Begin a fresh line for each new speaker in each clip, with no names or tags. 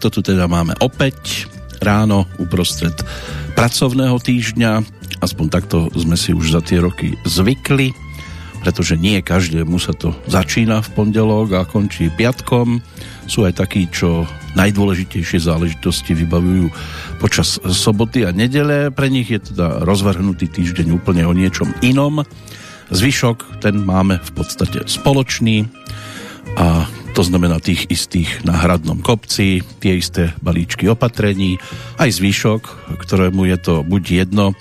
tak to tu teda máme opäť ráno uprostred pracovného týždňa. Aspoň takto sme si už za tie roky zvykli, pretože nie každému sa to začína v pondelok a končí piatkom. Sú aj takí, čo najdôležitejšie záležitosti vybavujú počas soboty a nedele. Pre nich je teda rozvrhnutý týždeň úplne o niečom inom. Zvyšok ten máme v podstate spoločný a to znamená tých istých na hradnom kopci, tie isté balíčky opatrení, aj zvyšok, ktorému je to buď jedno,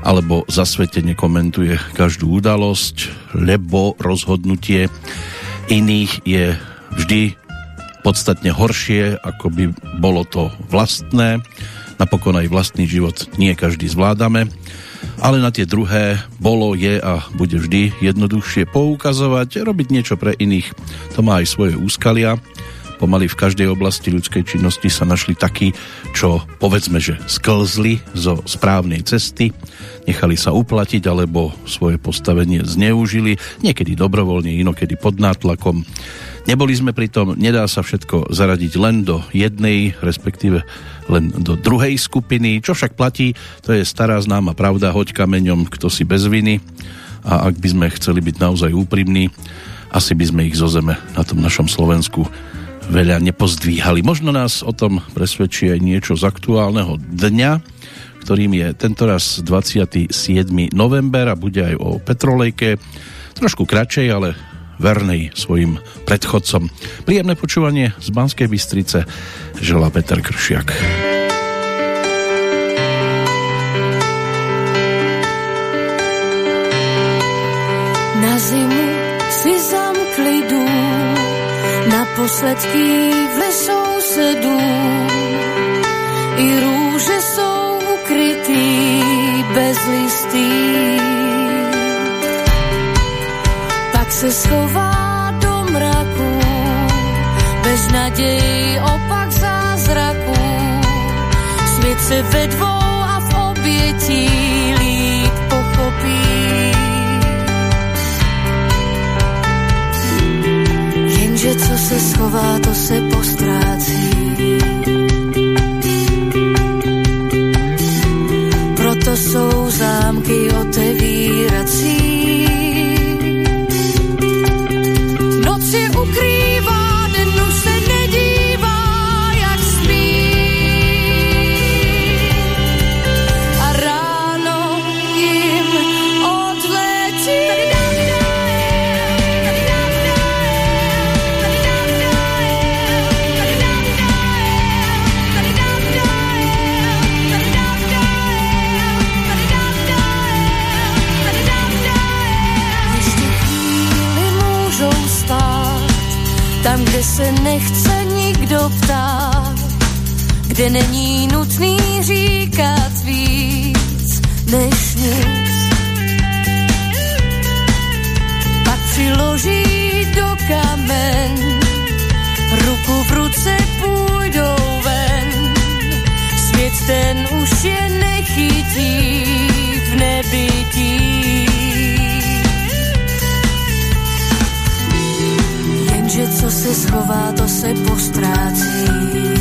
alebo zasvetene komentuje každú udalosť, lebo rozhodnutie iných je vždy podstatne horšie, ako by bolo to vlastné. Napokon aj vlastný život nie každý zvládame ale na tie druhé bolo, je a bude vždy jednoduchšie poukazovať, robiť niečo pre iných. To má aj svoje úskalia. Pomaly v každej oblasti ľudskej činnosti sa našli takí, čo povedzme, že sklzli zo správnej cesty, nechali sa uplatiť alebo svoje postavenie zneužili, niekedy dobrovoľne, inokedy pod nátlakom. Neboli sme pritom, nedá sa všetko zaradiť len do jednej, respektíve len do druhej skupiny. Čo však platí, to je stará známa pravda, hoď kameňom, kto si bez viny. A ak by sme chceli byť naozaj úprimní, asi by sme ich zo zeme na tom našom Slovensku veľa nepozdvíhali. Možno nás o tom presvedčí aj niečo z aktuálneho dňa, ktorým je tentoraz 27. november a bude aj o Petrolejke. Trošku kratšej, ale vernej svojim predchodcom. Príjemné počúvanie z Banskej Bystrice želá Peter Kršiak.
Na zimu si zamkli na posledky v lesou sedú. I rúže sú ukrytý bez listí se schová do mraku, bez naději opak zázraku. Svět se ve dvou a v obětí líp pochopí. Jenže co se schová, to se postrácí. Proto jsou zámky otevírací ptát, kde není nutný říkat víc než nic. Pak přiloží do kamen, ruku v ruce půjdou ven, svět ten už je nechytí v nebytí. Že co se schová, to se postrácí.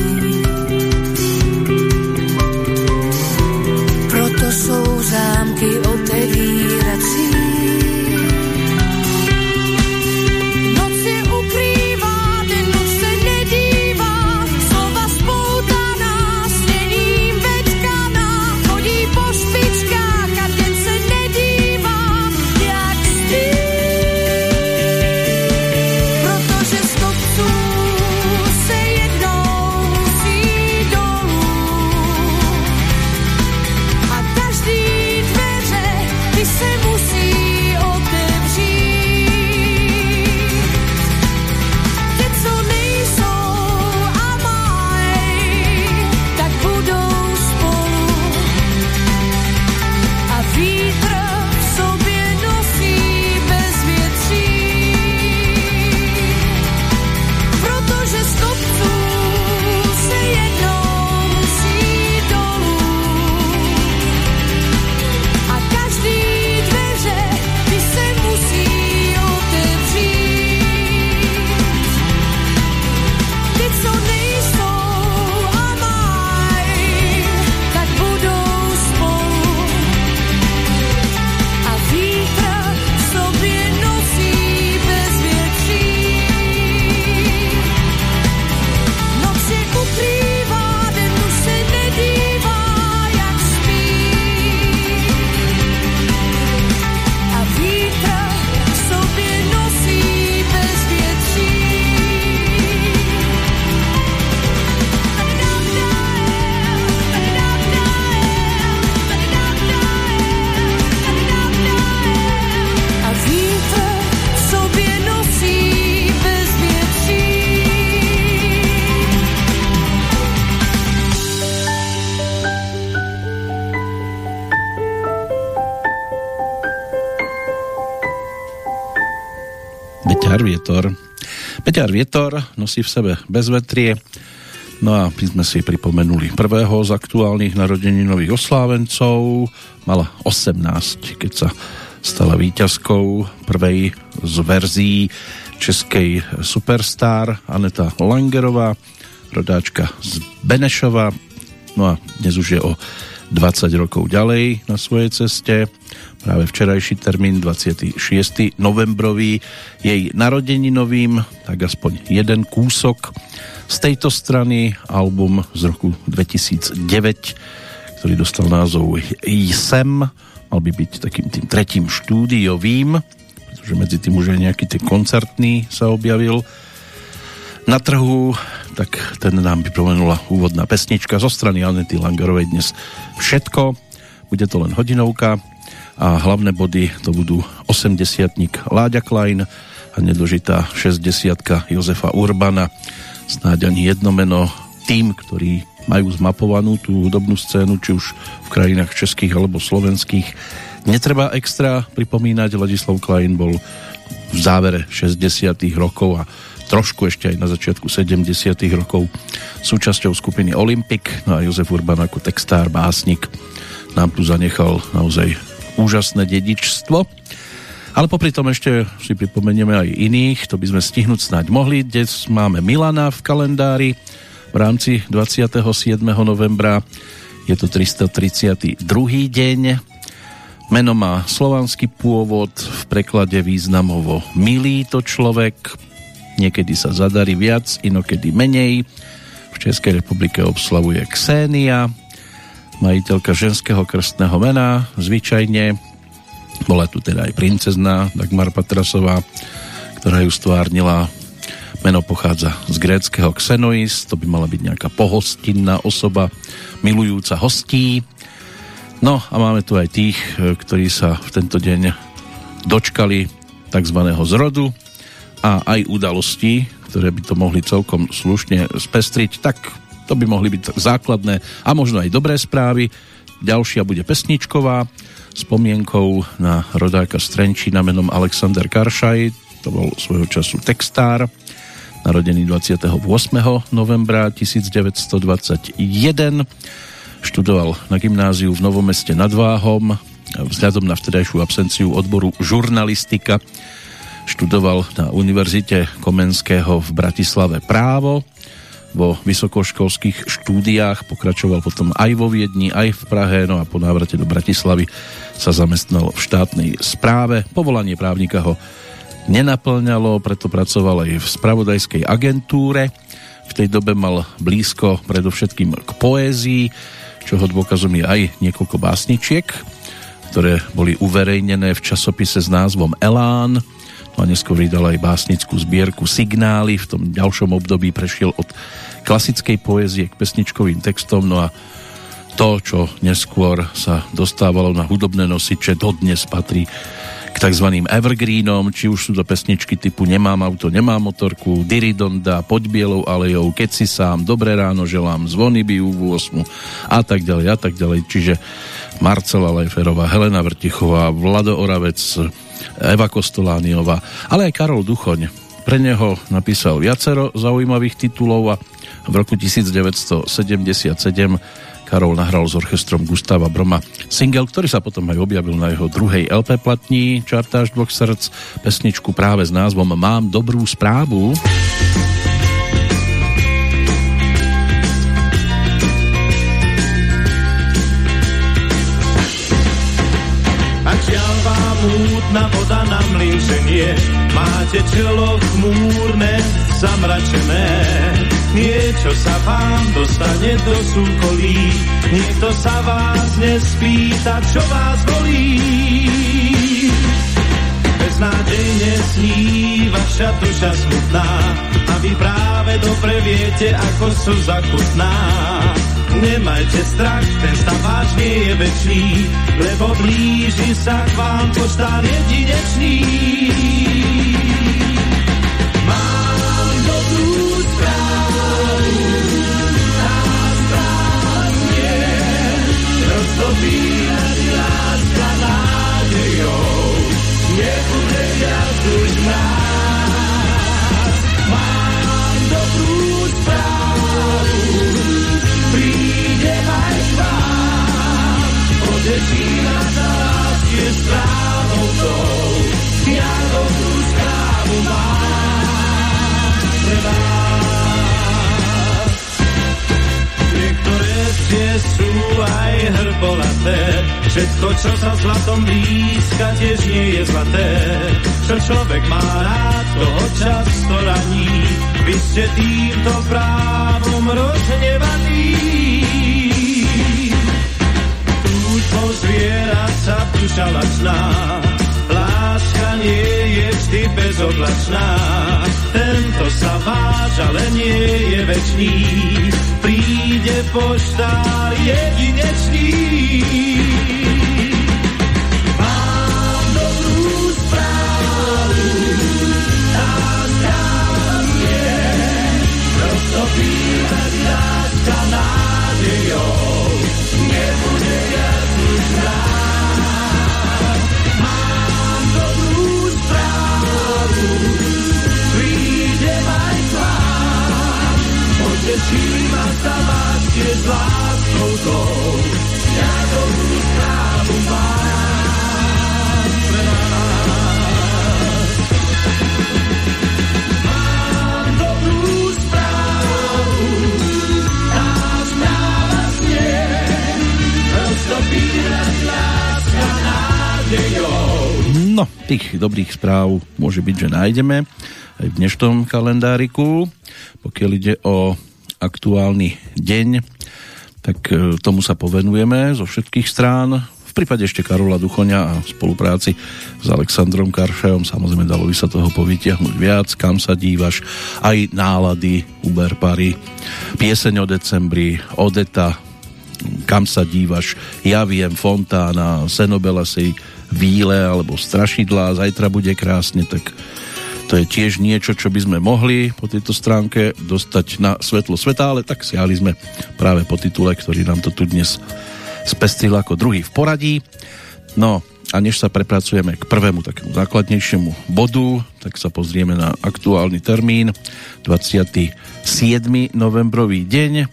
Vietor. Peťar Vietor nosí v sebe bezvetrie, no a my sme si pripomenuli prvého z aktuálnych nových oslávencov, mala 18, keď sa stala víťazkou prvej z verzií českej superstar Aneta Langerová, rodáčka z Benešova, no a dnes už je o 20 rokov ďalej na svojej ceste práve včerajší termín 26. novembrový jej narodeninovým, tak aspoň jeden kúsok z tejto strany, album z roku 2009, ktorý dostal názov Sem, mal by byť takým tým tretím štúdiovým, pretože medzi tým už aj nejaký ten koncertný sa objavil na trhu, tak ten nám pripomenula úvodná pesnička zo strany Anety Langerovej dnes všetko. Bude to len hodinovka, a hlavné body to budú 80 Láďa Klein a nedožitá 60 Jozefa Urbana. Snáď ani jedno meno tým, ktorí majú zmapovanú tú hudobnú scénu, či už v krajinách českých alebo slovenských. Netreba extra pripomínať, Ladislav Klein bol v závere 60 rokov a trošku ešte aj na začiatku 70 rokov súčasťou skupiny Olympic, no a Jozef Urban ako textár, básnik nám tu zanechal naozaj úžasné dedičstvo. Ale popri tom ešte si pripomenieme aj iných, to by sme stihnúť snáď mohli. Dnes máme Milana v kalendári v rámci 27. novembra. Je to 332. deň. Meno má slovanský pôvod, v preklade významovo milý to človek. Niekedy sa zadarí viac, inokedy menej. V Českej republike obslavuje Xénia, majiteľka ženského krstného mena, zvyčajne. Bola tu teda aj princezna Dagmar Patrasová, ktorá ju stvárnila. Meno pochádza z gréckého Xenois, to by mala byť nejaká pohostinná osoba, milujúca hostí. No a máme tu aj tých, ktorí sa v tento deň dočkali tzv. zrodu a aj udalostí, ktoré by to mohli celkom slušne spestriť, tak to by mohli byť základné a možno aj dobré správy. Ďalšia bude pesničková spomienkou na rodáka Strenčína menom Alexander Karšaj. To bol svojho času textár, narodený 28. novembra 1921. Študoval na gymnáziu v Novomeste nad Váhom. Vzhľadom na vtedajšiu absenciu odboru žurnalistika študoval na Univerzite Komenského v Bratislave právo vo vysokoškolských štúdiách, pokračoval potom aj vo Viedni, aj v Prahe, no a po návrate do Bratislavy sa zamestnal v štátnej správe. Povolanie právnika ho nenaplňalo, preto pracoval aj v spravodajskej agentúre. V tej dobe mal blízko predovšetkým k poézii, čoho dôkazom je aj niekoľko básničiek, ktoré boli uverejnené v časopise s názvom Elán, a neskôr vydal aj básnickú zbierku Signály. V tom ďalšom období prešiel od klasickej poézie k pesničkovým textom, no a to, čo neskôr sa dostávalo na hudobné nosiče, dodnes patrí k tzv. evergreenom, či už sú to pesničky typu Nemám auto, nemám motorku, Diridonda, Pod bielou alejou, Keď si sám, Dobré ráno želám, Zvony bijú v 8 a tak ďalej a tak ďalej. Čiže Marcela Lejferová, Helena Vrtichová, Vlado Oravec, Eva Kostolániová, ale aj Karol Duchoň. Pre neho napísal viacero zaujímavých titulov a v roku 1977 Karol nahral s orchestrom Gustava Broma single, ktorý sa potom aj objavil na jeho druhej LP platní Čartáž dvoch srdc, pesničku práve s názvom Mám dobrú správu.
Mútna voda na mlíženie, máte čelo chmúrne, zamračené. Niečo sa vám dostane do súkolí, nikto sa vás nespýta, čo vás bolí. Beznádejne sní vaša duša smutná vy práve dobre viete, ako sú zakutná. Nemajte strach, ten stav váš nie je väčší, lebo blíži sa k vám poštár jedinečný. Mám dobrú správu, tá správa znie, roztopíra si láska nádejou. Tie sú aj hrbolaté. Všetko, čo sa zlatom blízka, tiež nie je zlaté. Čo človek má rád, toho často raní. Vy ste týmto právom rozhnevaní. Túžbou zviera sa duša lačná, láska nie je vždy bezoblačná. Tento sa váž, ale nie je večný. Príde poštár jedinečný. Mám dobrú správu, tá správa je, roztopívať láska nádejou. Nebude viac už Mám dobrú správu, prídem aj k vám. Poteším a tiež s láskou tou. Ja dobrú.
No, tých dobrých správ môže byť, že nájdeme aj v dnešnom kalendáriku. Pokiaľ ide o aktuálny deň, tak e, tomu sa povenujeme zo všetkých strán. V prípade ešte Karola Duchoňa a spolupráci s Alexandrom Karšajom samozrejme dalo by sa toho povytiahnuť viac, kam sa dívaš, aj nálady Uber Pary, pieseň o decembri, Odeta, kam sa dívaš, ja viem, Fontána, Senobelasej, Víle alebo Strašidlá, zajtra bude krásne, tak to je tiež niečo, čo by sme mohli po tejto stránke dostať na svetlo sveta, ale tak siahli sme práve po titule, ktorý nám to tu dnes spestril ako druhý v poradí. No a než sa prepracujeme k prvému takému základnejšiemu bodu, tak sa pozrieme na aktuálny termín 27. novembrový deň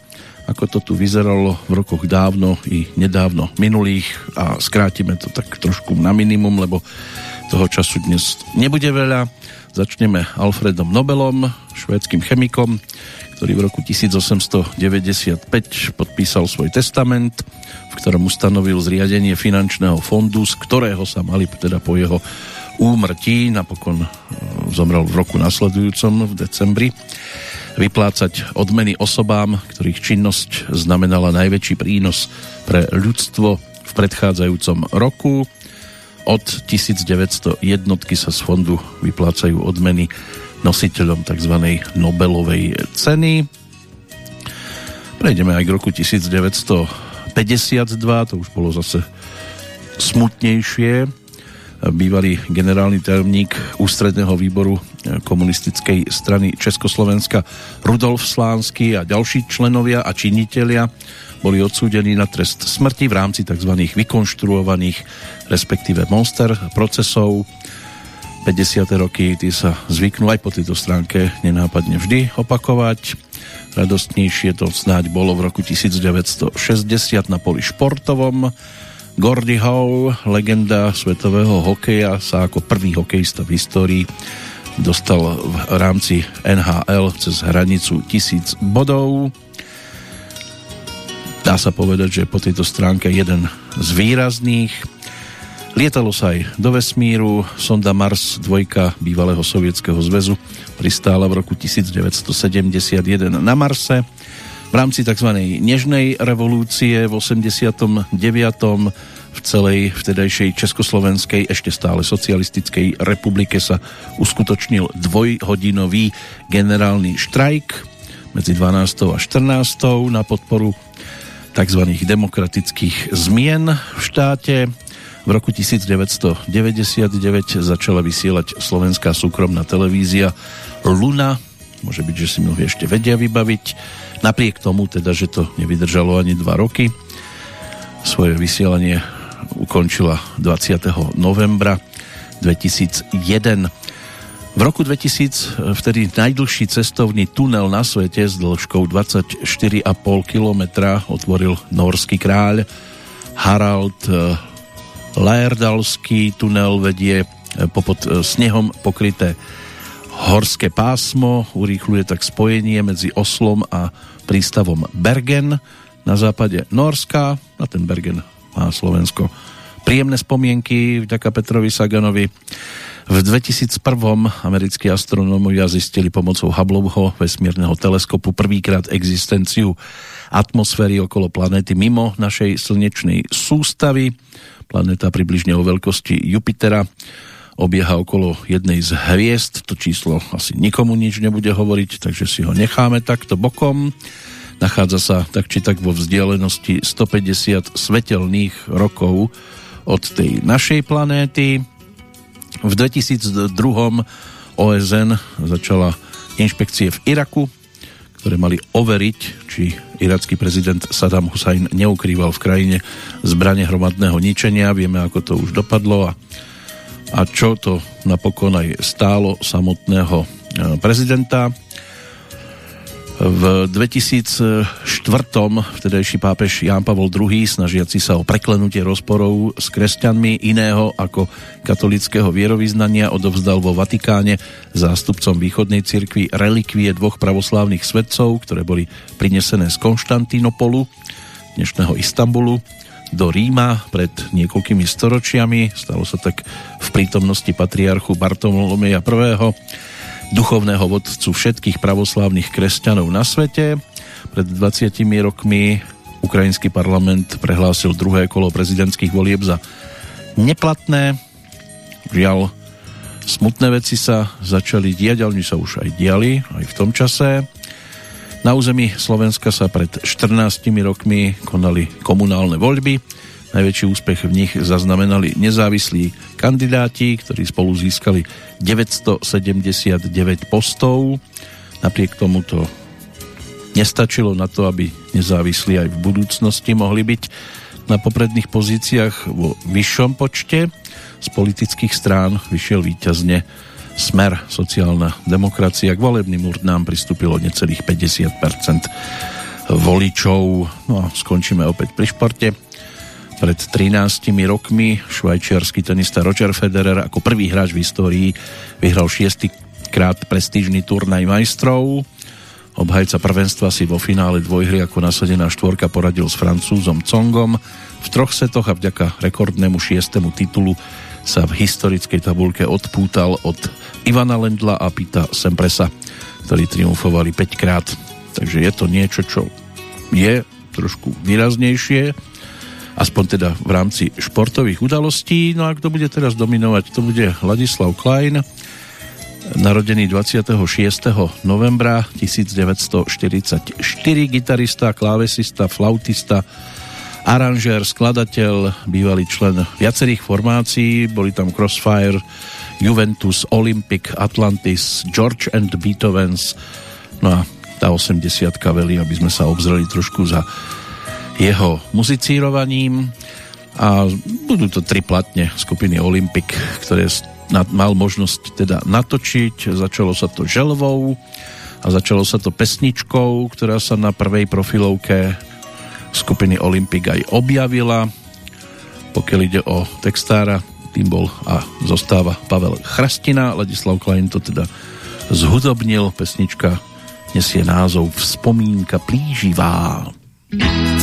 ako to tu vyzeralo v rokoch dávno i nedávno minulých a skrátime to tak trošku na minimum, lebo toho času dnes nebude veľa. Začneme Alfredom Nobelom, švédským chemikom, ktorý v roku 1895 podpísal svoj testament, v ktorom ustanovil zriadenie finančného fondu, z ktorého sa mali teda po jeho úmrtí, napokon e, zomrel v roku nasledujúcom v decembri, vyplácať odmeny osobám, ktorých činnosť znamenala najväčší prínos pre ľudstvo v predchádzajúcom roku. Od 1900 jednotky sa z fondu vyplácajú odmeny nositeľom tzv. Nobelovej ceny. Prejdeme aj k roku 1952, to už bolo zase smutnejšie. Bývalý generálny tajomník ústredného výboru komunistickej strany Československa Rudolf Slánsky a ďalší členovia a činitelia boli odsúdení na trest smrti v rámci tzv. vykonštruovaných respektíve monster procesov 50. roky tí sa zvyknú aj po tejto stránke nenápadne vždy opakovať. Radostnejšie to snáď bolo v roku 1960 na poli športovom. Gordy Howe, legenda svetového hokeja, sa ako prvý hokejista v histórii dostal v rámci NHL cez hranicu tisíc bodov. Dá sa povedať, že po tejto stránke jeden z výrazných Lietalo sa aj do vesmíru, sonda Mars 2 bývalého sovietského zväzu pristála v roku 1971 na Marse. V rámci tzv. nežnej revolúcie v 89 v celej vtedajšej Československej ešte stále socialistickej republike sa uskutočnil dvojhodinový generálny štrajk medzi 12. a 14. na podporu tzv. demokratických zmien v štáte. V roku 1999 začala vysielať slovenská súkromná televízia Luna. Môže byť, že si mnohí ešte vedia vybaviť. Napriek tomu teda, že to nevydržalo ani dva roky, svoje vysielanie ukončila 20. novembra 2001. V roku 2000 vtedy najdlhší cestovný tunel na svete s dĺžkou 24,5 km otvoril norský kráľ Harald Laerdalský tunel vedie e, popod snehom pokryté horské pásmo, urýchluje tak spojenie medzi Oslom a prístavom Bergen na západe Norska. Na ten Bergen má Slovensko príjemné spomienky vďaka Petrovi Saganovi. V 2001 americkí astronómovia zistili pomocou Hubbleho vesmírneho teleskopu prvýkrát existenciu atmosféry okolo planéty mimo našej slnečnej sústavy. Planéta približne o veľkosti Jupitera obieha okolo jednej z hviezd. To číslo asi nikomu nič nebude hovoriť, takže si ho necháme takto bokom. Nachádza sa tak či tak vo vzdialenosti 150 svetelných rokov od tej našej planéty. V 2002 OSN začala inšpekcie v Iraku, ktoré mali overiť, či iracký prezident Saddam Hussein neukrýval v krajine zbranie hromadného ničenia. Vieme, ako to už dopadlo a, a čo to napokon aj stálo samotného e, prezidenta. V 2004. vtedajší pápež Ján Pavol II, snažiaci sa o preklenutie rozporov s kresťanmi iného ako katolického vierovýznania, odovzdal vo Vatikáne zástupcom východnej cirkvi relikvie dvoch pravoslávnych svetcov, ktoré boli prinesené z Konštantinopolu, dnešného Istanbulu, do Ríma pred niekoľkými storočiami. Stalo sa tak v prítomnosti patriarchu Bartolomeja I duchovného vodcu všetkých pravoslávnych kresťanov na svete. Pred 20 rokmi ukrajinský parlament prehlásil druhé kolo prezidentských volieb za neplatné. Žiaľ, smutné veci sa začali diať, ale sa už aj diali, aj v tom čase. Na území Slovenska sa pred 14 rokmi konali komunálne voľby Najväčší úspech v nich zaznamenali nezávislí kandidáti, ktorí spolu získali 979 postov. Napriek tomu to nestačilo na to, aby nezávislí aj v budúcnosti mohli byť na popredných pozíciách vo vyššom počte. Z politických strán vyšiel výťazne Smer, sociálna demokracia. K volebným urnám pristúpilo necelých 50% voličov. No a skončíme opäť pri športe. Pred 13 rokmi švajčiarsky tenista Roger Federer ako prvý hráč v histórii vyhral šiestýkrát prestížny turnaj majstrov. Obhajca prvenstva si vo finále dvojhry ako nasadená štvorka poradil s francúzom Congom. V troch setoch a vďaka rekordnému šiestemu titulu sa v historickej tabulke odpútal od Ivana Lendla a Pita Sempresa, ktorí triumfovali 5 krát. Takže je to niečo, čo je trošku výraznejšie aspoň teda v rámci športových udalostí. No a kto bude teraz dominovať, to bude Ladislav Klein, narodený 26. novembra 1944, gitarista, klávesista, flautista, aranžér, skladateľ, bývalý člen viacerých formácií, boli tam Crossfire, Juventus, Olympic, Atlantis, George and Beethovens, no a tá 80 veli, aby sme sa obzreli trošku za jeho muzicírovaním a budú to tri platne skupiny Olympic, ktoré mal možnosť teda natočiť. Začalo sa to želvou a začalo sa to pesničkou, ktorá sa na prvej profilovke skupiny Olympic aj objavila. Pokiaľ ide o textára, tým bol a zostáva Pavel Chrastina. Ladislav Klein to teda zhudobnil. Pesnička nesie názov Vzpomínka plíživá. thank you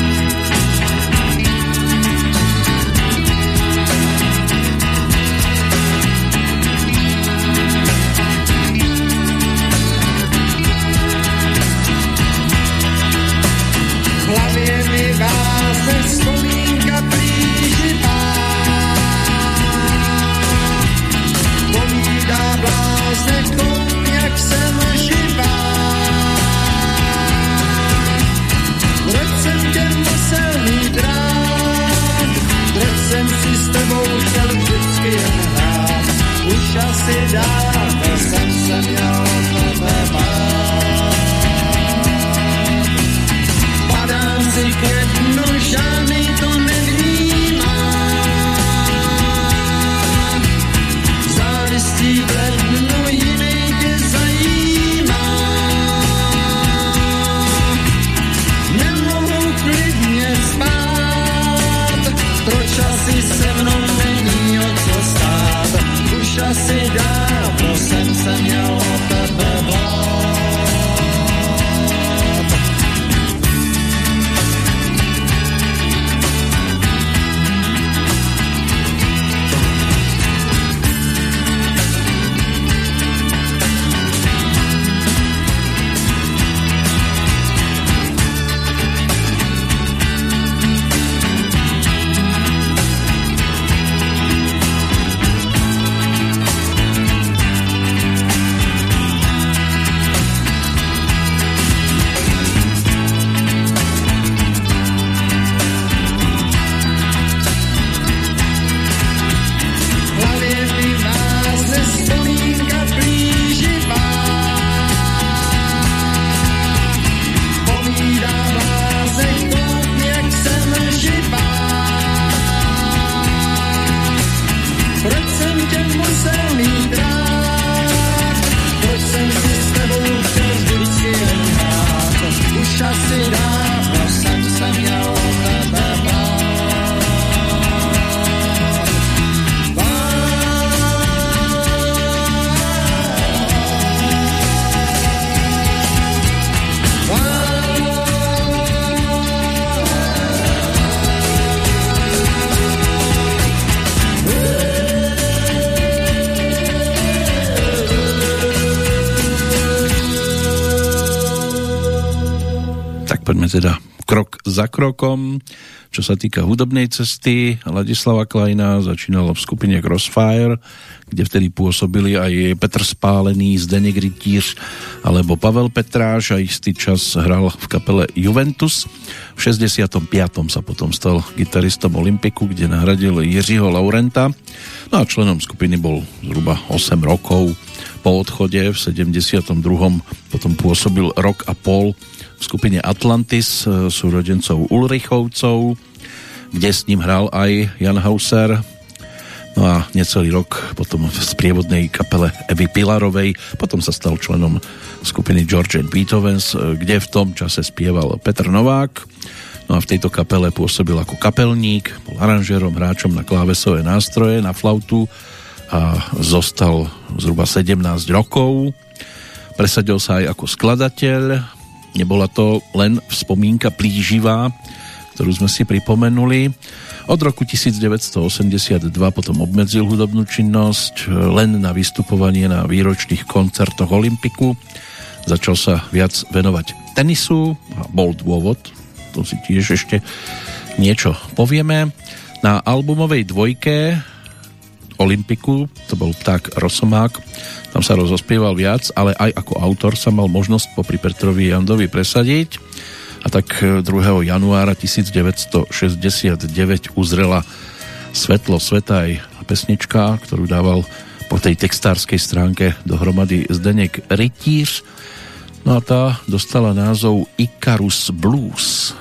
teda krok za krokom. Čo sa týka hudobnej cesty, Ladislava Kleina začínala v skupine Crossfire, kde vtedy pôsobili aj Petr Spálený, Zdeněk Rytíř alebo Pavel Petráš a istý čas hral v kapele Juventus. V 65. sa potom stal gitaristom Olympiku, kde nahradil Jiřího Laurenta. No a členom skupiny bol zhruba 8 rokov. Po odchode v 72. potom pôsobil rok a pol v skupine Atlantis e, súrodencov Ulrichovcov, kde s ním hral aj Jan Hauser. No a necelý rok potom v sprievodnej kapele Evy Pilarovej, potom sa stal členom skupiny George and Beethovens, e, kde v tom čase spieval Petr Novák. No a v tejto kapele pôsobil ako kapelník, bol aranžérom, hráčom na klávesové nástroje, na flautu a zostal zhruba 17 rokov. Presadil sa aj ako skladateľ, Nebola to len vzpomínka plíživá, ktorú sme si pripomenuli. Od roku 1982 potom obmedzil hudobnú činnosť len na vystupovanie na výročných koncertoch Olympiku. Začal sa viac venovať tenisu a bol dôvod, to si tiež ešte niečo povieme. Na albumovej dvojke Olympiku, to bol pták Rosomák, tam sa rozospieval viac, ale aj ako autor sa mal možnosť popri Petrovi Jandovi presadiť a tak 2. E, januára 1969 uzrela svetlo sveta aj pesnička, ktorú dával po tej textárskej stránke dohromady Zdenek Rytíř. No a tá dostala názov Icarus Blues.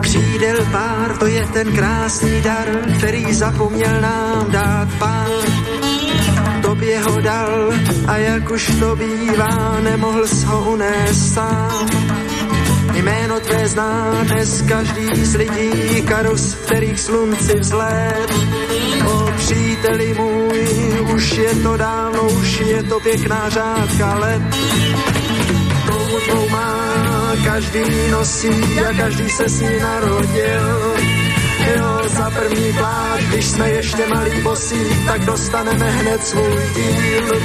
Křídel pár, to je ten krásný dar, který zapomněl nám dát pán tobě ho dal a jak už to bývá, nemohl s ho unést sám. Jméno tvé zná dnes každý z lidí, karus, kterých slunci vzléd. O příteli můj, už je to dávno, už je to pěkná řádka let. Tvou má, každý nosí a každý se s ní narodil Jo, za první pláž, když jsme ještě malí bosí, tak dostaneme hned svůj díl.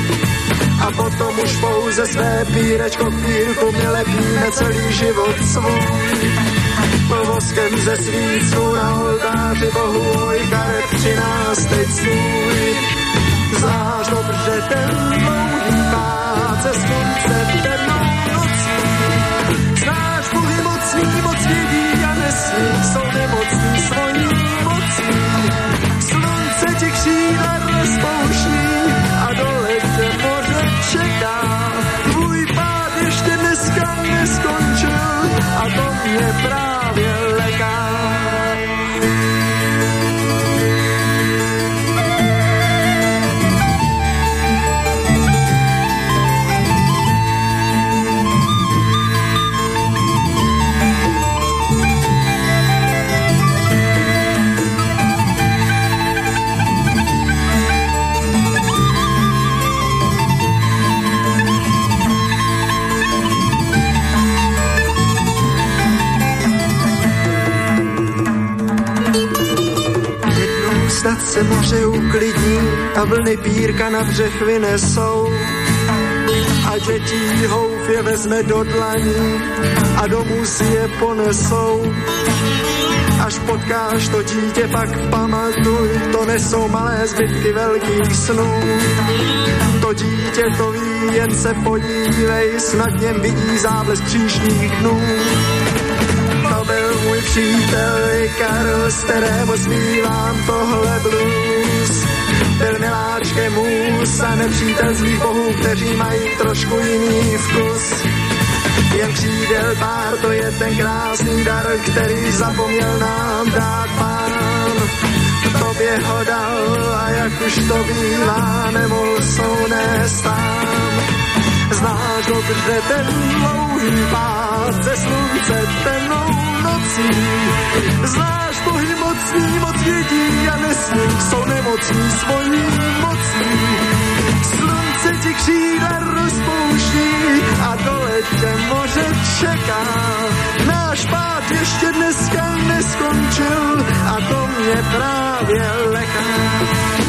A potom už pouze své pírečko pírku mě lepíme celý život svůj. Voskem ze svíců na oltáři bohu oj karet přinás teď svůj. Znáš dobře ten dlouhý pád ze slunce temnou nocí. Znáš bohy mocný, moc vědí a nesmí, jsou nemocní svoj je právě se moře uklidní a vlny pírka na břeh vynesou. A dětí houf je vezme do dlaní a domů si je ponesou. Až potkáš to dítě, pak pamatuj, to nesou malé zbytky velkých snů. To dítě to ví, jen se podívej, snad něm vidí záblesk příštích dnů můj přítel Karl, z kterého zpívám tohle blues. Byl miláčkem můz a nepřítel zlých bohů, kteří mají trošku jiný vkus. Jen křídel pár, to je ten krásný dar, který zapomněl nám dát pán. Tobě ho dal a jak už to bývá, nemohl tam Znáš dobře ten dlouhý pád ze slunce temnou nocí. Znáš bohy mocní, moc vědí a nesmí, jsou nemocní svojí mocí. Slunce ti křídla rozpouští a dole tě moře čeká. Náš pád ještě dneska neskončil a to mě právě leká.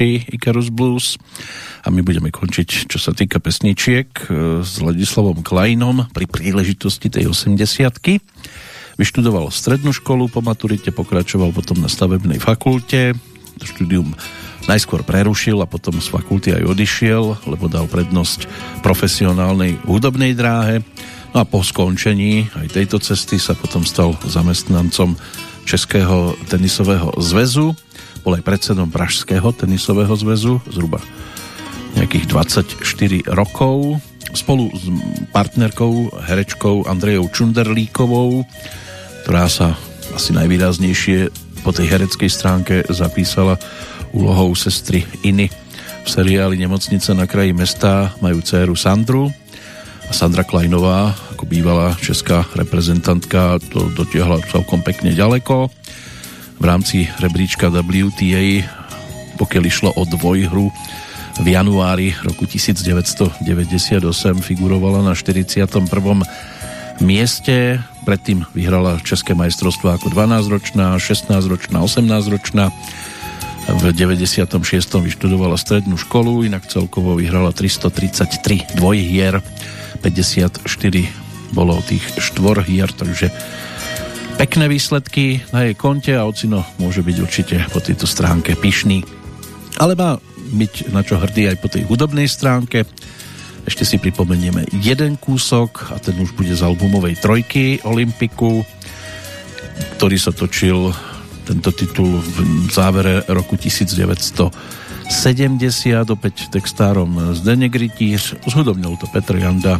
končí Icarus Blues a my budeme končiť, čo sa týka pesničiek e, s Ladislavom Kleinom pri príležitosti tej 80 Vyštudoval strednú školu, po maturite pokračoval potom na stavebnej fakulte. Štúdium najskôr prerušil a potom z fakulty aj odišiel, lebo dal prednosť profesionálnej hudobnej dráhe. No a po skončení aj tejto cesty sa potom stal zamestnancom Českého tenisového zväzu bol aj predsedom Pražského tenisového zväzu zhruba nejakých 24 rokov spolu s partnerkou, herečkou Andrejou Čunderlíkovou, ktorá sa asi najvýraznejšie po tej hereckej stránke zapísala úlohou sestry Iny v seriáli Nemocnice na kraji mesta majú dceru Sandru. A Sandra Kleinová ako bývalá česká reprezentantka to dotiahla celkom pekne ďaleko v rámci rebríčka WTA, pokiaľ išlo o dvojhru v januári roku 1998 figurovala na 41. mieste, predtým vyhrala České majstrovstvo ako 12-ročná, 16-ročná, 18-ročná. V 96. vyštudovala strednú školu, inak celkovo vyhrala 333 dvojhier, 54 bolo tých štvorhier, takže pekné výsledky na jej konte a Ocino môže byť určite po tejto stránke pyšný. Ale má byť na čo hrdý aj po tej hudobnej stránke. Ešte si pripomenieme jeden kúsok a ten už bude z albumovej trojky Olympiku, ktorý sa točil tento titul v závere roku 1970 opäť textárom Zdeněk Rytíř, zhudobnil to Petr Janda.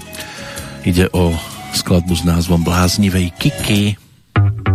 Ide o skladbu s názvom Bláznivej Kiki.
thank you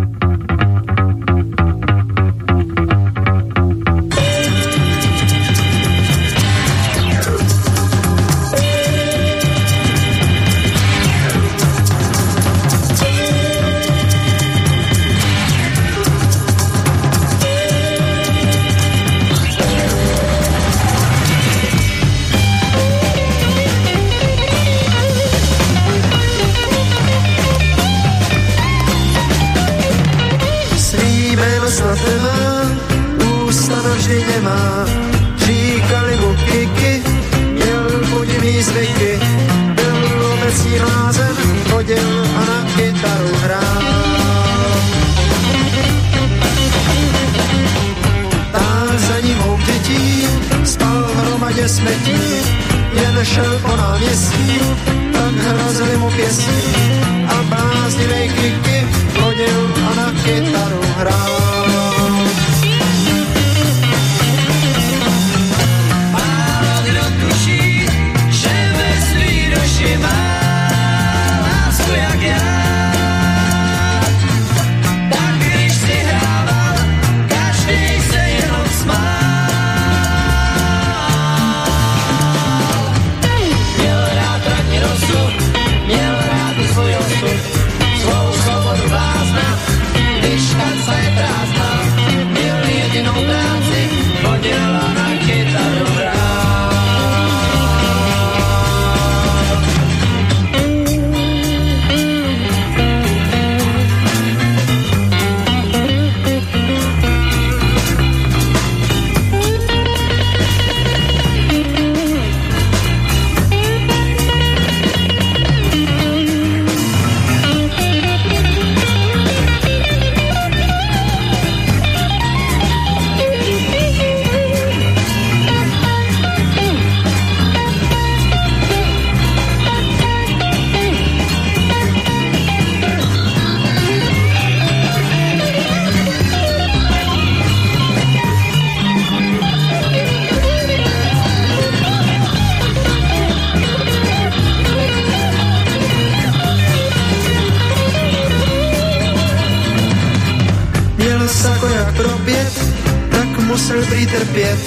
prý trpět.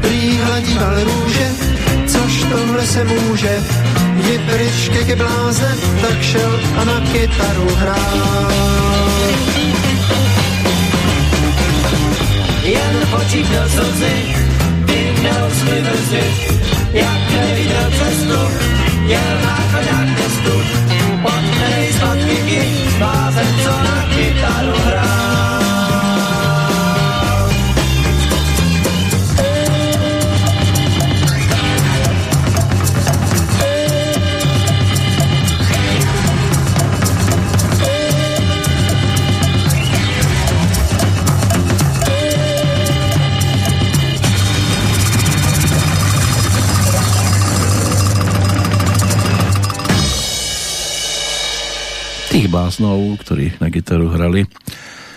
Prý hladíval růže, což tohle se může. Je pryč ke blázen, tak šel a na kytaru hrál.
Jen měl slzy, ty měl sklidrzy, jak neviděl cestu, jel na chodák městu, potnej zpátky blázen, co na
básnov, ktorí na gitaru hrali,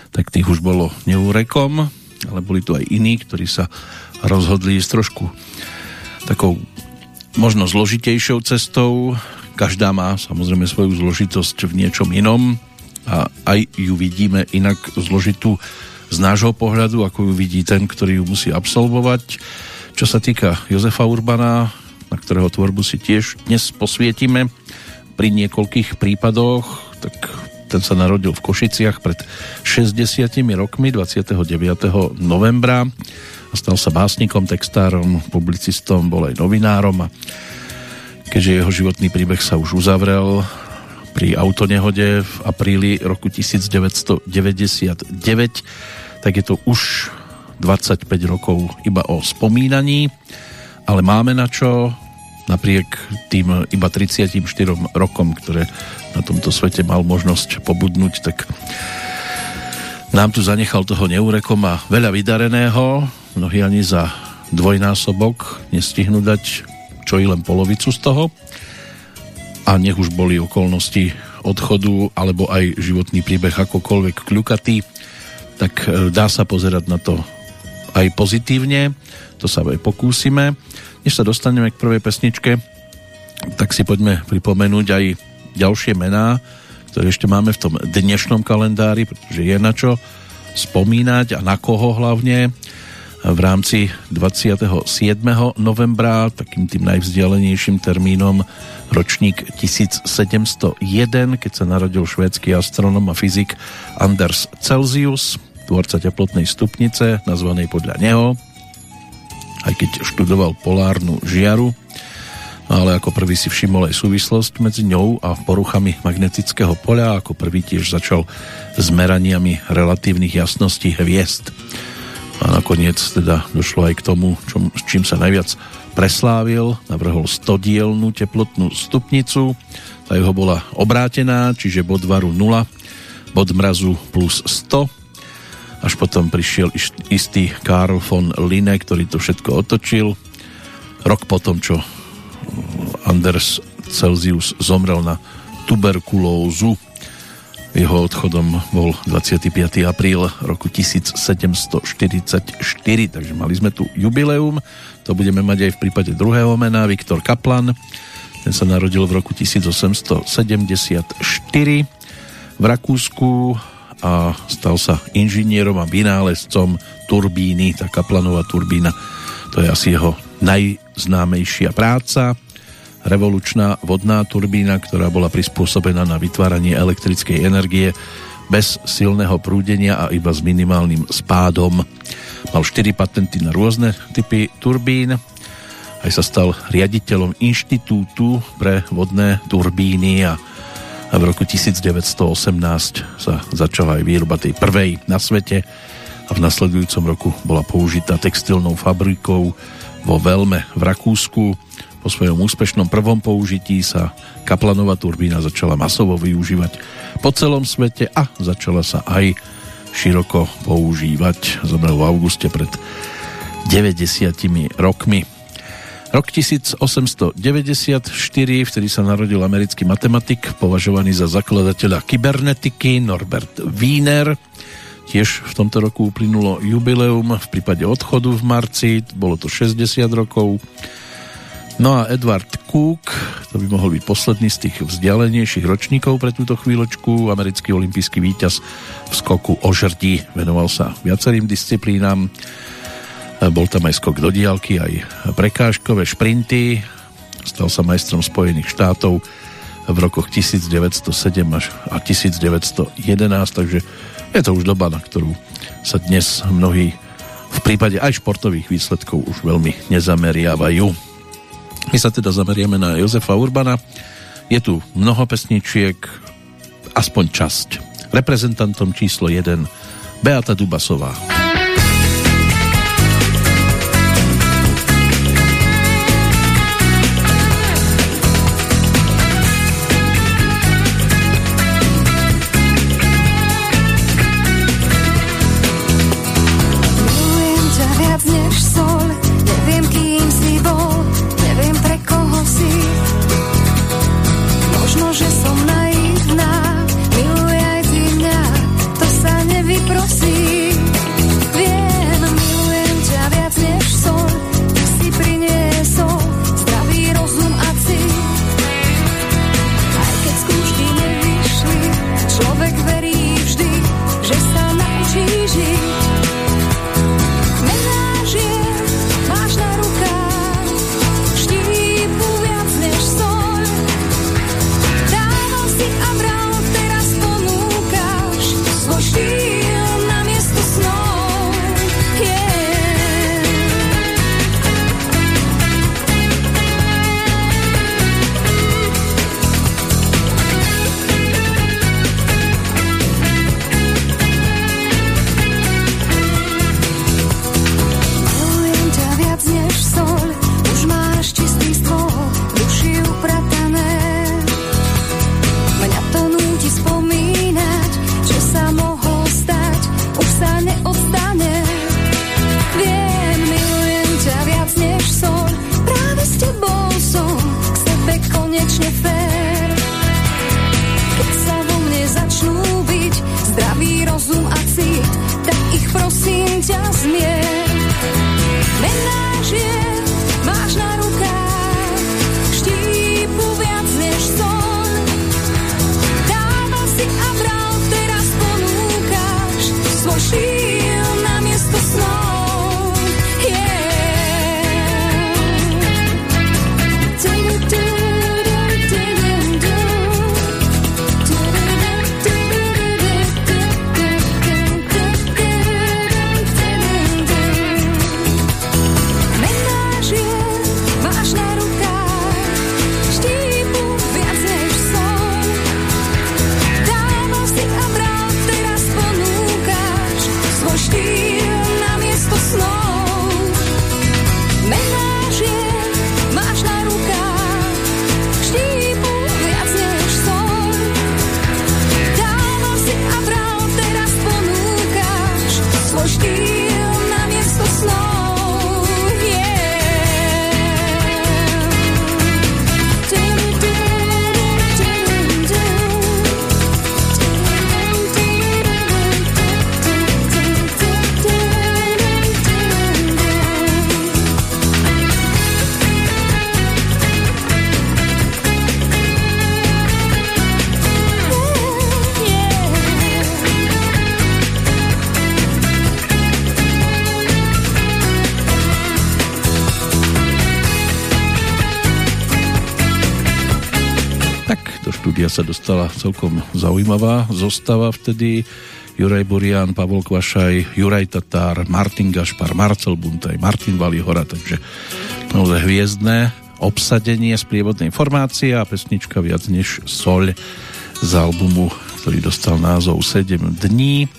tak tých už bolo neúrekom, ale boli tu aj iní, ktorí sa rozhodli ísť trošku takou možno zložitejšou cestou. Každá má samozrejme svoju zložitosť v niečom inom a aj ju vidíme inak zložitú z nášho pohľadu, ako ju vidí ten, ktorý ju musí absolvovať. Čo sa týka Jozefa Urbana, na ktorého tvorbu si tiež dnes posvietime, pri niekoľkých prípadoch tak ten sa narodil v Košiciach pred 60 rokmi 29. novembra. A stal sa básnikom, textárom, publicistom, bol aj novinárom. A keďže jeho životný príbeh sa už uzavrel pri autonehode v apríli roku 1999, tak je to už 25 rokov iba o spomínaní, ale máme na čo napriek tým iba 34 rokom, ktoré na tomto svete mal možnosť pobudnúť, tak nám tu zanechal toho neurekom a veľa vydareného, mnohí ani za dvojnásobok nestihnú dať čo i len polovicu z toho. A nech už boli okolnosti odchodu alebo aj životný príbeh akokoľvek kľukatý, tak e, dá sa pozerať na to aj pozitívne, to sa aj pokúsime. Než sa dostaneme k prvej pesničke, tak si poďme pripomenúť aj ďalšie mená, ktoré ešte máme v tom dnešnom kalendári, pretože je na čo spomínať a na koho hlavne v rámci 27. novembra, takým tým najvzdialenejším termínom ročník 1701, keď sa narodil švédsky astronom a fyzik Anders Celsius, tvorca teplotnej stupnice, nazvanej podľa neho, aj keď študoval polárnu žiaru, ale ako prvý si všimol aj súvislosť medzi ňou a poruchami magnetického poľa, ako prvý tiež začal s meraniami relatívnych jasností hviezd. A nakoniec teda došlo aj k tomu, čo, s čím sa najviac preslávil, navrhol 100-dielnú teplotnú stupnicu, tá jeho bola obrátená, čiže bod varu 0, bod mrazu plus 100, až potom prišiel istý Karl von Linne, ktorý to všetko otočil. Rok potom, čo Anders Celsius zomrel na tuberkulózu. Jeho odchodom bol 25. apríl roku 1744, takže mali sme tu jubileum. To budeme mať aj v prípade druhého mena, Viktor Kaplan. Ten sa narodil v roku 1874 v Rakúsku a stal sa inžinierom a vynálezcom turbíny, tá Kaplanová turbína. To je asi jeho najznámejšia práca revolučná vodná turbína, ktorá bola prispôsobená na vytváranie elektrickej energie bez silného prúdenia a iba s minimálnym spádom. Mal 4 patenty na rôzne typy turbín, aj sa stal riaditeľom inštitútu pre vodné turbíny a v roku 1918 sa začala aj výroba tej prvej na svete a v nasledujúcom roku bola použitá textilnou fabrikou vo Velme v Rakúsku po svojom úspešnom prvom použití sa Kaplanová turbína začala masovo využívať po celom svete a začala sa aj široko používať. Zomrel v auguste pred 90 rokmi. Rok 1894, vtedy sa narodil americký matematik, považovaný za zakladateľa kybernetiky Norbert Wiener. Tiež v tomto roku uplynulo jubileum v prípade odchodu v marci, bolo to 60 rokov.
No a Edward Cook, to by mohol byť posledný z tých vzdialenejších ročníkov pre túto chvíľočku, americký olimpijský víťaz v skoku o žrdi, venoval sa viacerým disciplínám, bol tam aj skok do diálky, aj prekážkové šprinty, stal sa majstrom Spojených štátov v rokoch 1907 až a 1911, takže je to už doba, na ktorú sa dnes mnohí v prípade aj športových výsledkov už veľmi nezameriavajú. My sa teda zamerieme na Jozefa Urbana. Je tu mnoho pesničiek, aspoň časť. Reprezentantom číslo 1 Beata Dubasová. sa celkom zaujímavá zostava vtedy. Juraj Burian, Pavol Kvašaj, Juraj Tatár, Martin Gašpar, Marcel Buntaj, Martin Valihora, takže naozaj hviezdne obsadenie z prievodnej formácie a pesnička viac než Soľ z albumu, ktorý dostal názov 7 dní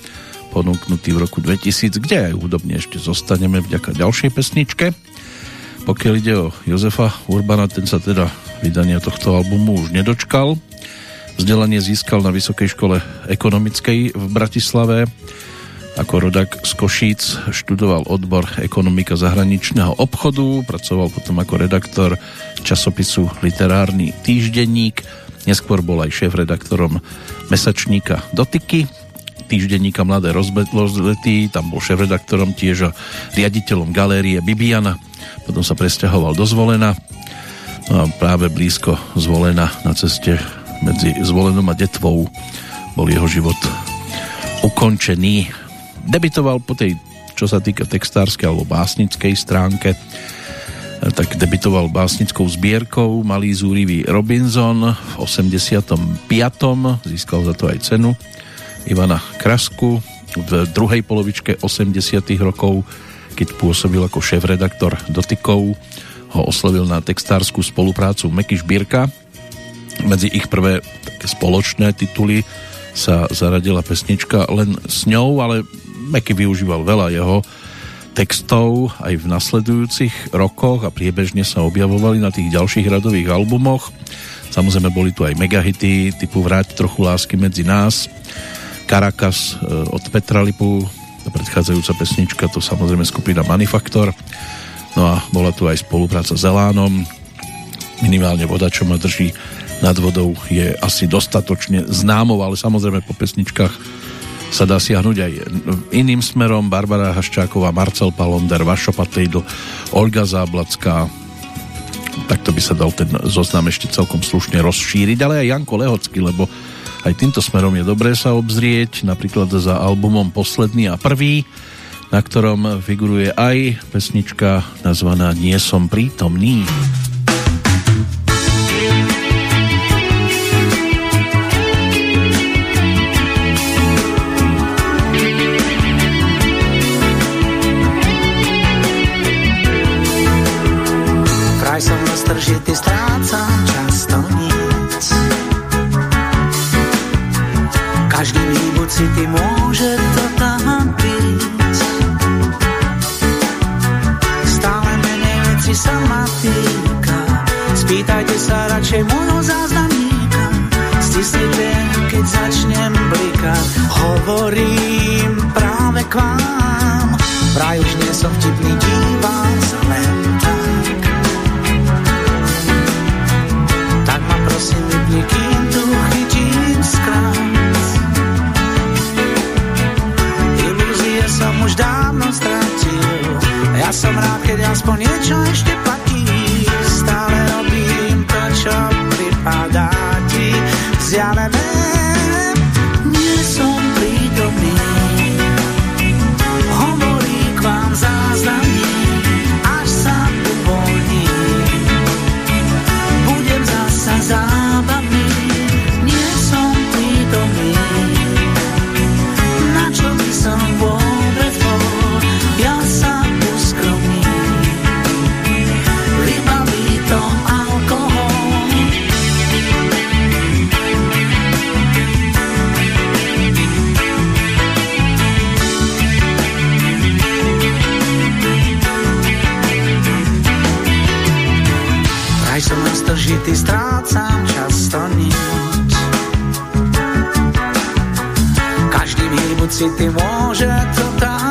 ponúknutý v roku 2000, kde aj hudobne ešte zostaneme vďaka ďalšej pesničke. Pokiaľ ide o Jozefa Urbana, ten sa teda vydania tohto albumu už nedočkal. Vzdelanie získal na Vysokej škole ekonomickej v Bratislave. Ako rodak z Košíc študoval odbor ekonomika zahraničného obchodu, pracoval potom ako redaktor časopisu Literárny týždenník, neskôr bol aj šéf-redaktorom mesačníka Dotyky, týždenníka Mladé rozlety, tam bol šéf-redaktorom tiež a riaditeľom galérie Bibiana, potom sa presťahoval do Zvolena.
No a práve blízko zvolená na ceste medzi zvolenom a detvou bol jeho život ukončený. Debitoval po tej, čo sa týka textárskej alebo básnickej stránke, tak debitoval básnickou zbierkou Malý zúrivý Robinson v 85. Získal za to aj cenu Ivana Krasku. V druhej polovičke 80. rokov, keď pôsobil ako šéf-redaktor Dotykov, ho oslovil na textárskú spoluprácu Meky Šbírka. Medzi ich prvé také spoločné tituly sa zaradila pesnička len s ňou, ale Meky využíval veľa jeho textov aj v nasledujúcich rokoch a priebežne sa objavovali na tých ďalších radových albumoch. Samozrejme boli tu aj megahity typu Vráť trochu lásky medzi nás, Caracas e, od Petra Lipu, predchádzajúca pesnička, to samozrejme skupina Manifaktor. No a bola tu aj spolupráca s Elánom. Minimálne voda, čo drží nad vodou, je asi dostatočne známou, ale samozrejme po pesničkách sa dá siahnuť aj iným smerom. Barbara Haščáková, Marcel Palonder, Vašo Patejdl, Olga Záblacká. Takto by sa dal ten zoznam ešte celkom slušne rozšíriť, ale aj Janko Lehocký, lebo aj týmto smerom je dobré sa obzrieť, napríklad za albumom Posledný a prvý, na ktorom figuruje aj pesnička nazvaná Nie som prítomný.
Som roztržitý, strácam často nic. Každý výbuď si ty môže to tam či sa ma týka. Spýtajte sa radšej môjho záznamníka. Stisnite, keď začnem blikať. Hovorím práve k vám. Vraj už nie som vtipný, dívam sa len prosím vypni, kým tu chytím skrát. Ilúzie som už dávno stratil ja som rád, keď aspoň niečo ešte platí. Stále robím to, čo ti vzdialené. Roztržitý, strácam často nič. Každý výbuď si ty môže to tak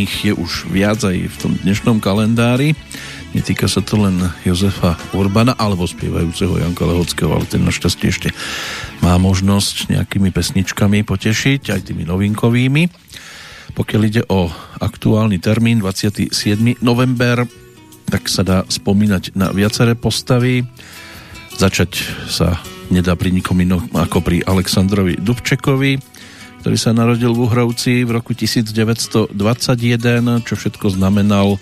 neprítomných je už viac aj v tom dnešnom kalendári. Netýka sa to len Jozefa Urbana alebo spievajúceho Janka Lehockého, ale ten našťastie ešte má možnosť nejakými pesničkami potešiť, aj tými novinkovými. Pokiaľ ide o aktuálny termín 27. november, tak sa dá spomínať na viaceré postavy. Začať sa nedá pri nikom inom ako pri Aleksandrovi Dubčekovi, ktorý sa narodil v Uhrovci v roku 1921, čo všetko znamenal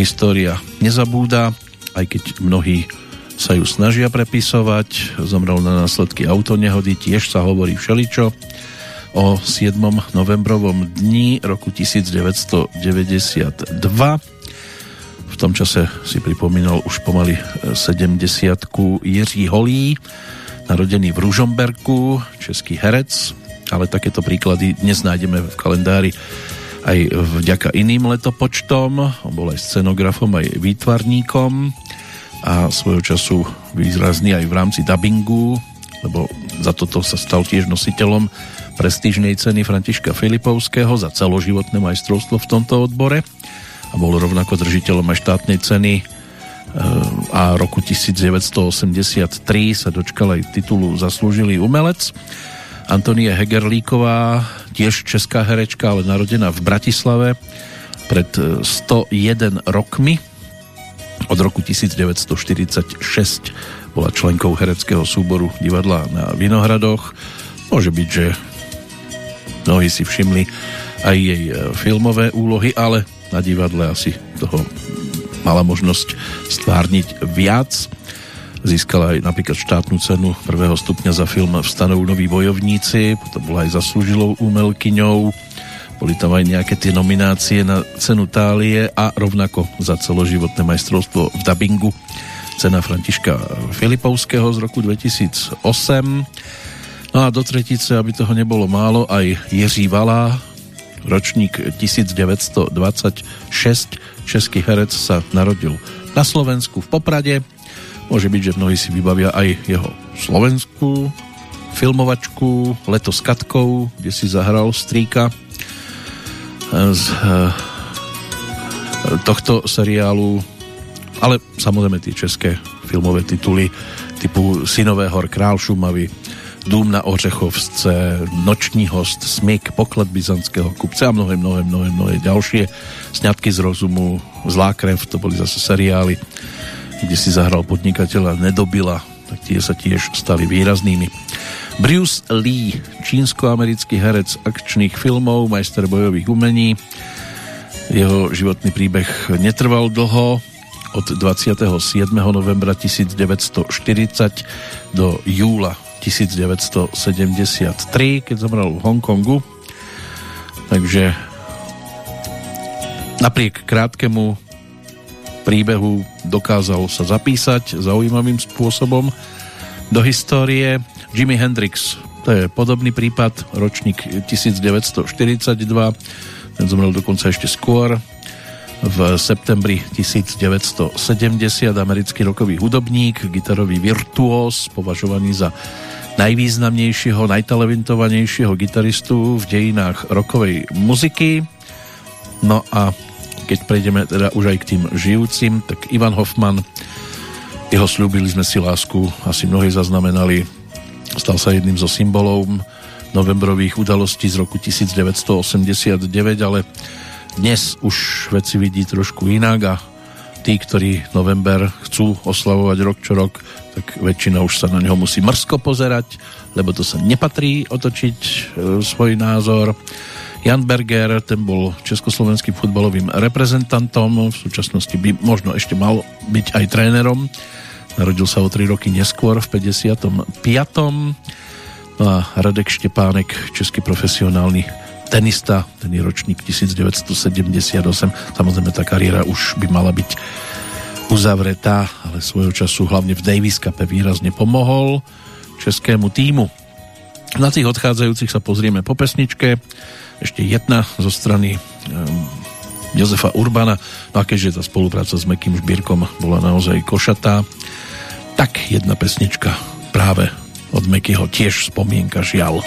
história nezabúda, aj keď mnohí sa ju snažia prepisovať. Zomrel na následky autonehody, tiež sa hovorí všeličo. O 7. novembrovom dni roku 1992 v tom čase si pripomínal už pomaly 70 Jiří Holý, narodený v Ružomberku, český herec, ale takéto príklady dnes nájdeme v kalendári aj vďaka iným letopočtom. On bol aj scenografom, aj výtvarníkom a svojho času výrazný aj v rámci dubbingu, lebo za toto sa stal tiež nositeľom prestížnej ceny Františka Filipovského za celoživotné majstrovstvo v tomto odbore a bol rovnako držiteľom aj štátnej ceny a roku 1983 sa dočkal aj titulu Zaslúžilý umelec. Antonie Hegerlíková, tiež česká herečka, ale narodená v Bratislave pred 101 e, rokmi. Od roku 1946 bola členkou hereckého súboru divadla na Vinohradoch. Môže byť, že mnohí si všimli aj jej e, filmové úlohy, ale na divadle asi toho mala možnosť stvárniť viac. Získala aj napríklad štátnu cenu prvého stupňa za film Vstanou noví bojovníci, potom bola aj zaslúžilou umelkyňou, boli tam aj nejaké tie nominácie na cenu Tálie a rovnako za celoživotné majstrovstvo v dabingu cena Františka Filipovského z roku 2008. No a do tretice, aby toho nebolo málo, aj Jiří Valá, ročník 1926, český herec sa narodil na Slovensku v Poprade. Môže byť, že mnohí si vybavia aj jeho slovenskú filmovačku Leto s Katkou, kde si zahral strýka z eh, tohto seriálu, ale samozrejme tie české filmové tituly typu Synové hor, Král Šumavy, Dům na Ořechovce, Noční host, Smyk, Poklad byzantského kupce a mnohé, mnohé, mnohé, mnohé ďalšie. Sňatky z rozumu, Zlá krev, to boli zase seriály, kde si zahral podnikateľa Nedobila, tak tie sa tiež stali výraznými. Bruce Lee, čínsko-americký herec akčných filmov, majster bojových umení. Jeho životný príbeh netrval dlho, od 27. novembra 1940 do júla 1973, keď zomrel v Hongkongu. Takže napriek krátkemu príbehu dokázal sa zapísať zaujímavým spôsobom do histórie. Jimi Hendrix, to je podobný prípad, ročník 1942, ten zomrel dokonca ešte skôr, v septembri 1970 americký rokový hudobník, gitarový virtuós, považovaný za najvýznamnejšieho, najtalentovanejšieho gitaristu v dejinách rokovej muziky. No a keď prejdeme teda už aj k tým žijúcim, tak Ivan Hoffman, jeho slúbili sme si lásku, asi mnohí zaznamenali, stal sa jedným zo symbolov novembrových udalostí z roku 1989, ale dnes už veci vidí trošku inak a tí, ktorí november chcú oslavovať rok čo rok, tak väčšina už sa na neho musí mrsko pozerať, lebo to sa nepatrí otočiť e, svoj názor. Jan Berger, ten bol československým futbalovým reprezentantom, v súčasnosti by možno ešte mal byť aj trénerom. Narodil sa o 3 roky neskôr v 55. No a Radek Štepánek, český profesionálny tenista, ten je ročník 1978. Samozrejme tá kariéra už by mala byť uzavretá, ale svojho času hlavne v Davis Cup výrazne pomohol českému týmu. Na tých odchádzajúcich sa pozrieme po pesničke. Ešte jedna zo strany um, Jozefa Urbana. No a keďže tá spolupráca s Mekým Žbírkom bola naozaj košatá, tak jedna pesnička práve od Mekyho tiež spomienka žiaľ.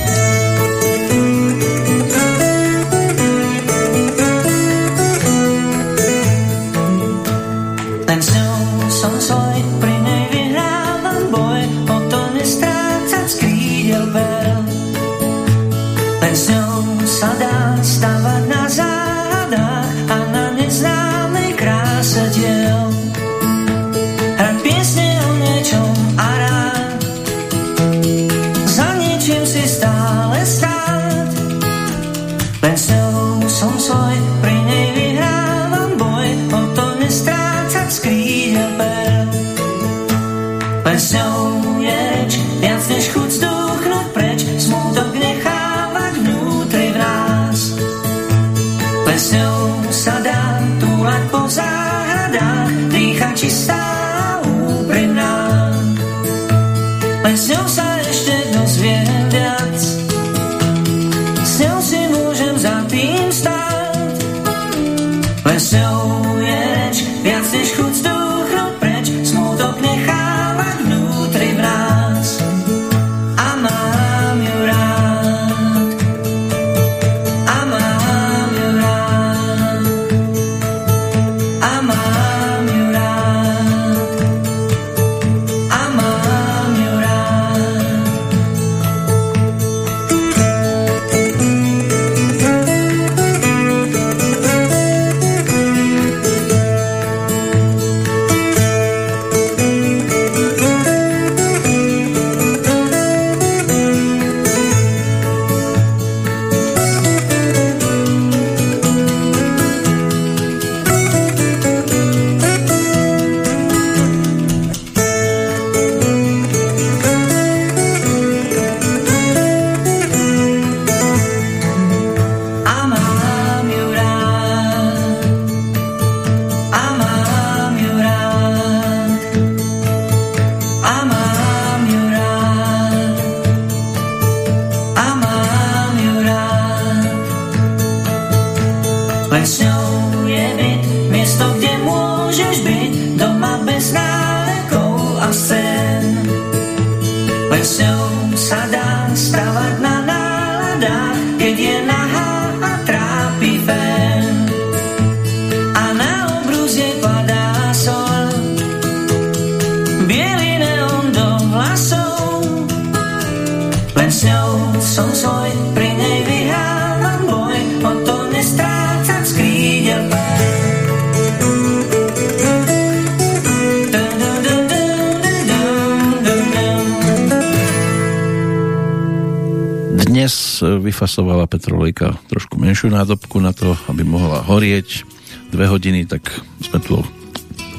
Vyfasovala Petrolejka trošku menšiu nádobku na to, aby mohla horieť dve hodiny, tak sme tu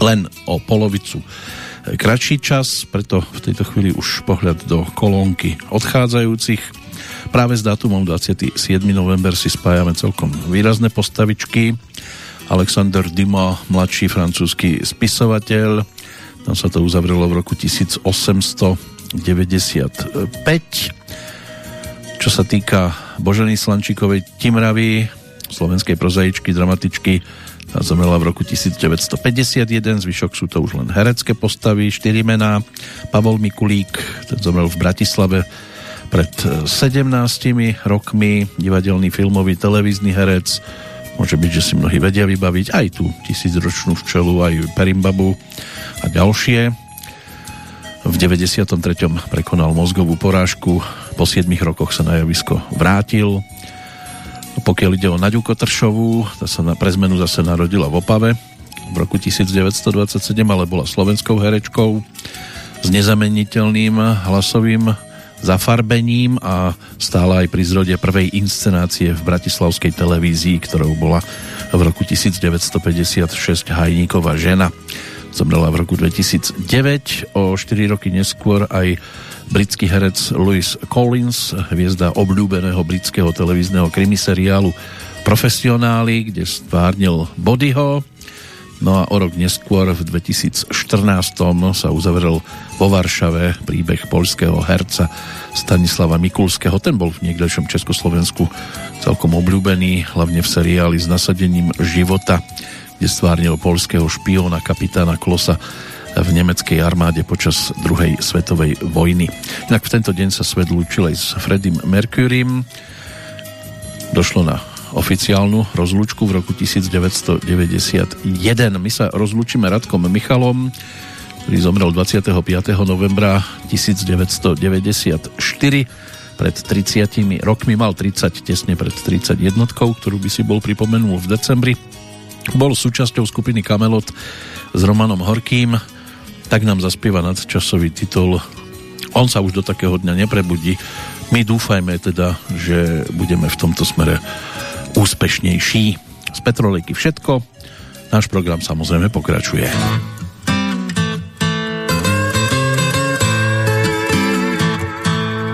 len o polovicu kratší čas, preto v tejto chvíli už pohľad do kolónky odchádzajúcich. Práve s dátumom 27. november si spájame celkom výrazné postavičky. Alexander Dumas, mladší francúzsky spisovateľ, tam sa to uzavrelo v roku 1895. Čo sa týka Boženy Slančíkovej Timravy, slovenskej prozaičky, dramatičky, tá zomrela v roku 1951, zvyšok sú to už len herecké postavy, štyri mená. Pavol Mikulík, ten zomrel v Bratislave pred 17 rokmi, divadelný, filmový, televízny herec, môže byť, že si mnohí vedia vybaviť aj tú tisícročnú včelu, aj Perimbabu a ďalšie. V 93. prekonal mozgovú porážku po 7 rokoch sa na javisko vrátil. Pokiaľ ide o Naďu Kotršovú, tá sa na, pre zmenu zase narodila v Opave v roku 1927, ale bola slovenskou herečkou s nezameniteľným hlasovým zafarbením a stála aj pri zrode prvej inscenácie v bratislavskej televízii, ktorou bola v roku 1956 Hajníková žena. Zomrela v roku 2009, o 4 roky neskôr aj britský herec Louis Collins, hviezda obľúbeného britského televízneho krimiseriálu Profesionáli, kde stvárnil Bodyho. No a o rok neskôr v 2014 sa uzavrel vo Varšave príbeh polského herca Stanislava Mikulského. Ten bol v niekdejšom Československu celkom obľúbený, hlavne v seriáli s nasadením života, kde stvárnil polského špióna kapitána Klosa v nemeckej armáde počas druhej svetovej vojny. Inak v tento deň sa svet lúčil aj s Freddym Mercurym. Došlo na oficiálnu rozlúčku v roku 1991. My sa rozlúčime Radkom Michalom, ktorý zomrel 25. novembra 1994 pred 30 rokmi, mal 30 tesne pred 31, ktorú by si bol pripomenul v decembri. Bol súčasťou skupiny Kamelot s Romanom Horkým, tak nám zaspieva nadčasový titul. On sa už do takého dňa neprebudí. My dúfajme teda, že budeme v tomto smere úspešnejší. Z Petroliky všetko. Náš program samozrejme pokračuje.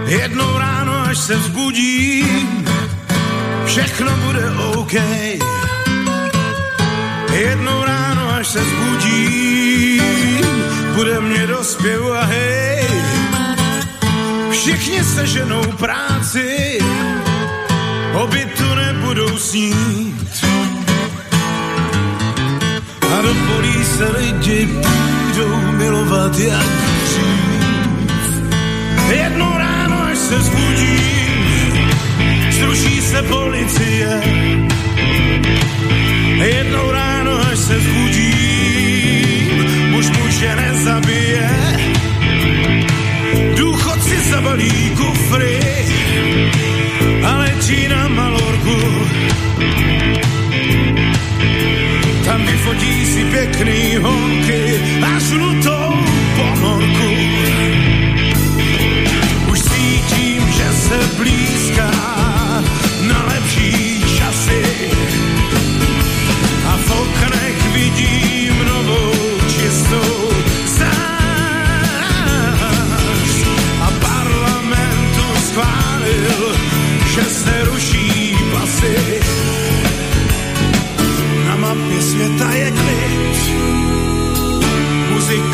Jednou ráno, až se vzbudím, všechno bude OK. Až se vzbudím, bude mě do zpěvu a hej, všichni se ženou práci, oby tu nebudou snít. a do polí se lidi půjdou milovat jak dřív. Jedno ráno, až se zbudím, zruší se policie. Jednou ráno, až se zbudím, muže nezabije. Důchodci zabalí kufry a letí na malorku tam vyfotí si pěkný honky a žlutou ponorku. Už cítím, že se blízká na lepší časy a v oknech vidím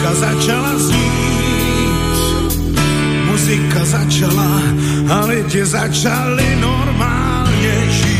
Muzika začala znít, muzika začala a lidi začali normálně žít.